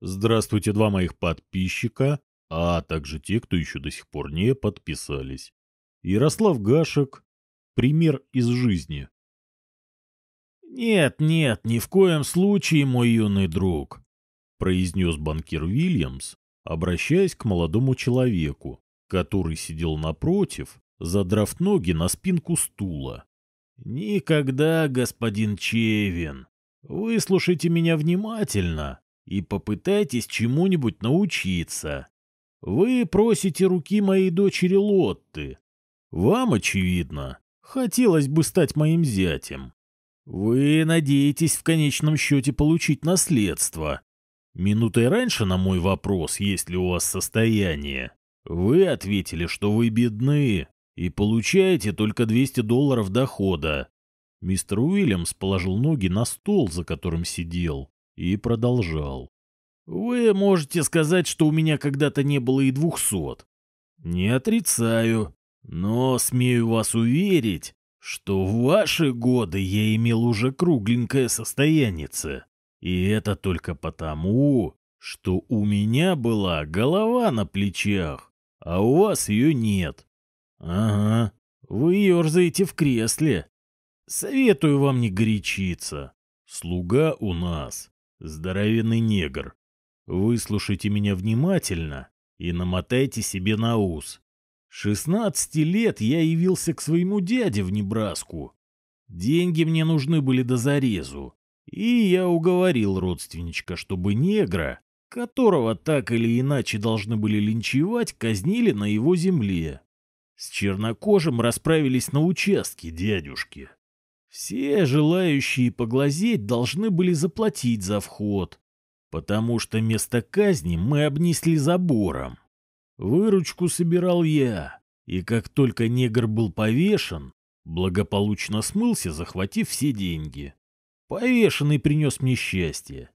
Здравствуйте, два моих подписчика, а также те, кто еще до сих пор не подписались. Ярослав Гашек. Пример из жизни. «Нет, нет, ни в коем случае, мой юный друг», — произнес банкир Вильямс, обращаясь к молодому человеку, который сидел напротив, задрав ноги на спинку стула. «Никогда, господин Чевин. Выслушайте меня внимательно и попытайтесь чему-нибудь научиться. Вы просите руки моей дочери Лотты. Вам, очевидно, хотелось бы стать моим зятем. Вы надеетесь в конечном счете получить наследство. Минутой раньше на мой вопрос, есть ли у вас состояние, вы ответили, что вы бедны и получаете только 200 долларов дохода. Мистер Уильямс положил ноги на стол, за которым сидел, и продолжал. Вы можете сказать, что у меня когда-то не было и двухсот. Не отрицаю, но смею вас уверить, что в ваши годы я имел уже кругленькое состоянице. И это только потому, что у меня была голова на плечах, а у вас ее нет. Ага, вы ерзаете в кресле. Советую вам не горячиться. Слуга у нас здоровенный негр. Выслушайте меня внимательно и намотайте себе на ус. Шестнадцати лет я явился к своему дяде в Небраску. Деньги мне нужны были до зарезу. И я уговорил родственничка, чтобы негра, которого так или иначе должны были линчевать, казнили на его земле. С чернокожим расправились на участке дядюшки. Все желающие поглазеть должны были заплатить за вход, потому что место казни мы обнесли забором. Выручку собирал я, и как только негр был повешен, благополучно смылся, захватив все деньги. Повешенный принес мне счастье.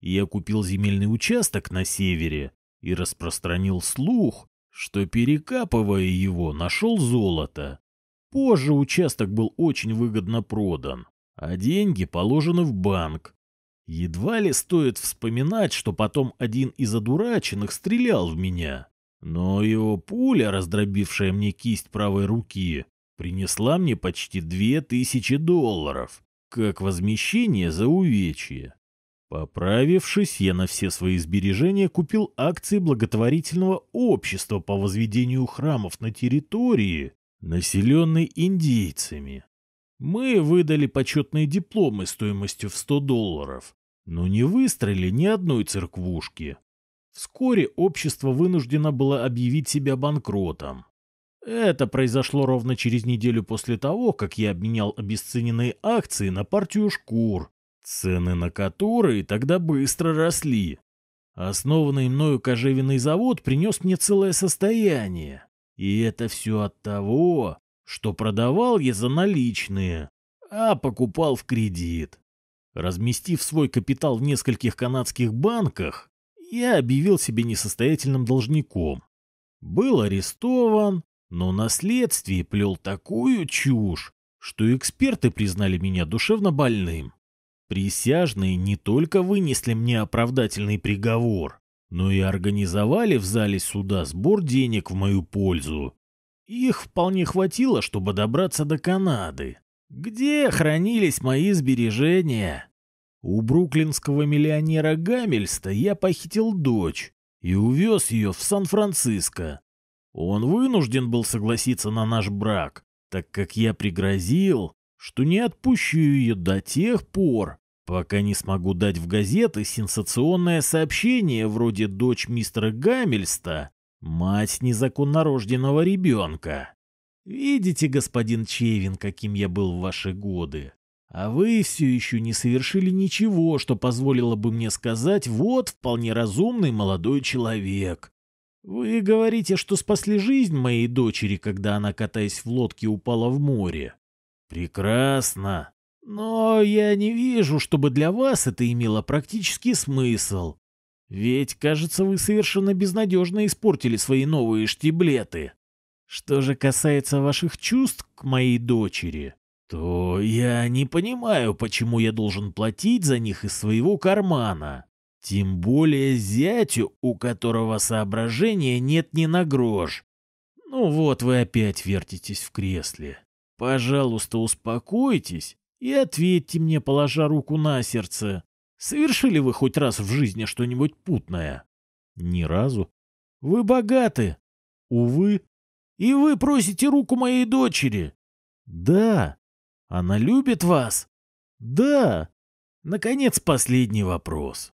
Я купил земельный участок на севере и распространил слух, что, перекапывая его, нашел золото. Позже участок был очень выгодно продан, а деньги положены в банк. Едва ли стоит вспоминать, что потом один из одураченных стрелял в меня. Но его пуля, раздробившая мне кисть правой руки, принесла мне почти две тысячи долларов, как возмещение за увечье. Поправившись, я на все свои сбережения купил акции благотворительного общества по возведению храмов на территории, населенной индейцами. Мы выдали почетные дипломы стоимостью в 100 долларов, но не выстроили ни одной церквушки. Вскоре общество вынуждено было объявить себя банкротом. Это произошло ровно через неделю после того, как я обменял обесцененные акции на партию шкур, цены на которые тогда быстро росли. Основанный мною кожевенный завод принес мне целое состояние. И это все от того, что продавал я за наличные, а покупал в кредит. Разместив свой капитал в нескольких канадских банках, я объявил себя несостоятельным должником. Был арестован, но на следствии плел такую чушь, что эксперты признали меня душевно больным. Присяжные не только вынесли мне оправдательный приговор, но и организовали в зале суда сбор денег в мою пользу. Их вполне хватило, чтобы добраться до Канады, где хранились мои сбережения. У бруклинского миллионера Гамельста я похитил дочь и увез ее в Сан-Франциско. Он вынужден был согласиться на наш брак, так как я пригрозил, что не отпущу ее до тех пор, пока не смогу дать в газеты сенсационное сообщение вроде «Дочь мистера Гамельста, мать незаконнорожденного ребенка». Видите, господин Чевин, каким я был в ваши годы? А вы все еще не совершили ничего, что позволило бы мне сказать «вот вполне разумный молодой человек». Вы говорите, что спасли жизнь моей дочери, когда она, катаясь в лодке, упала в море. Прекрасно. Но я не вижу, чтобы для вас это имело практический смысл. Ведь, кажется, вы совершенно безнадежно испортили свои новые штиблеты. Что же касается ваших чувств к моей дочери, то я не понимаю, почему я должен платить за них из своего кармана. Тем более зятю, у которого соображения нет ни на грош. Ну вот вы опять вертитесь в кресле. Пожалуйста, успокойтесь и ответьте мне, положа руку на сердце. Совершили вы хоть раз в жизни что-нибудь путное? Ни разу. Вы богаты. Увы. И вы просите руку моей дочери. Да. Она любит вас? Да. Наконец, последний вопрос.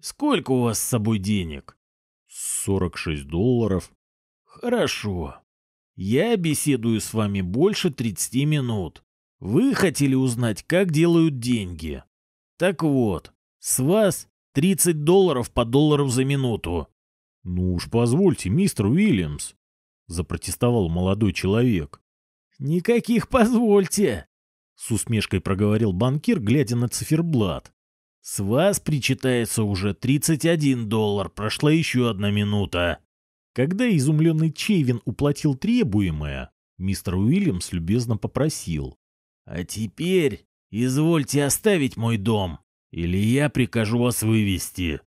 Сколько у вас с собой денег? 46 долларов. Хорошо. Я беседую с вами больше 30 минут. Вы хотели узнать, как делают деньги. Так вот, с вас 30 долларов по доллару за минуту. Ну уж позвольте, мистер Уильямс, запротестовал молодой человек. Никаких позвольте, с усмешкой проговорил банкир, глядя на циферблат. С вас причитается уже 31 доллар, прошла еще одна минута. Когда изумленный Чейвин уплатил требуемое, мистер Уильямс любезно попросил. «А теперь извольте оставить мой дом, или я прикажу вас вывести».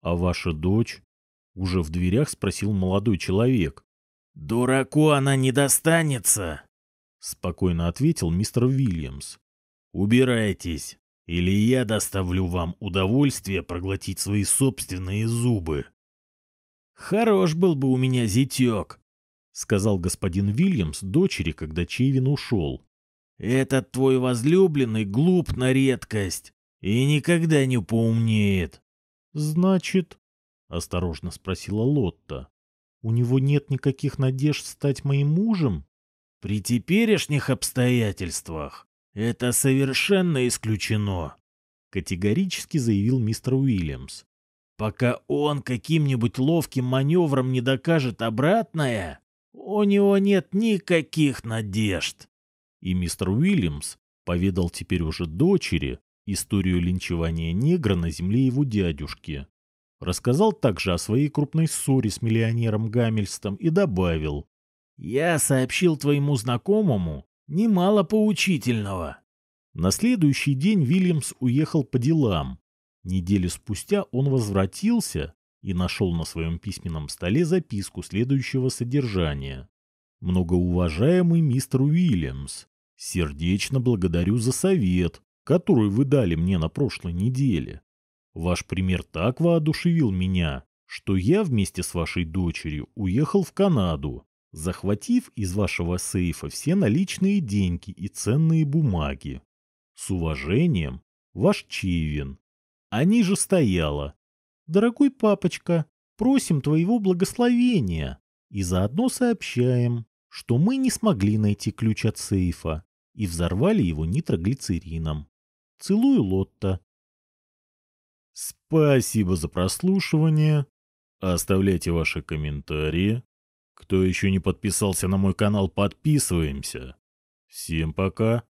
«А ваша дочь?» — уже в дверях спросил молодой человек. «Дураку она не достанется», — спокойно ответил мистер Уильямс. «Убирайтесь, или я доставлю вам удовольствие проглотить свои собственные зубы». «Хорош был бы у меня зятек», — сказал господин Вильямс дочери, когда Чейвин ушел. «Этот твой возлюбленный глуп на редкость и никогда не поумнеет». «Значит?» — осторожно спросила Лотта. «У него нет никаких надежд стать моим мужем?» «При теперешних обстоятельствах это совершенно исключено», — категорически заявил мистер Уильямс. «Пока он каким-нибудь ловким маневром не докажет обратное, у него нет никаких надежд». И мистер Уильямс поведал теперь уже дочери историю линчевания негра на земле его дядюшки. Рассказал также о своей крупной ссоре с миллионером Гаммельстом и добавил. «Я сообщил твоему знакомому немало поучительного». На следующий день Вильямс уехал по делам. Неделю спустя он возвратился и нашел на своем письменном столе записку следующего содержания. «Многоуважаемый мистер Уильямс, сердечно благодарю за совет, который вы дали мне на прошлой неделе. Ваш пример так воодушевил меня, что я вместе с вашей дочерью уехал в Канаду, захватив из вашего сейфа все наличные деньги и ценные бумаги. С уважением, ваш Чивин. А ниже стояло. Дорогой папочка, просим твоего благословения и заодно сообщаем, что мы не смогли найти ключ от сейфа и взорвали его нитроглицерином. Целую, Лотта. Спасибо за прослушивание. Оставляйте ваши комментарии. Кто еще не подписался на мой канал, подписываемся. Всем пока.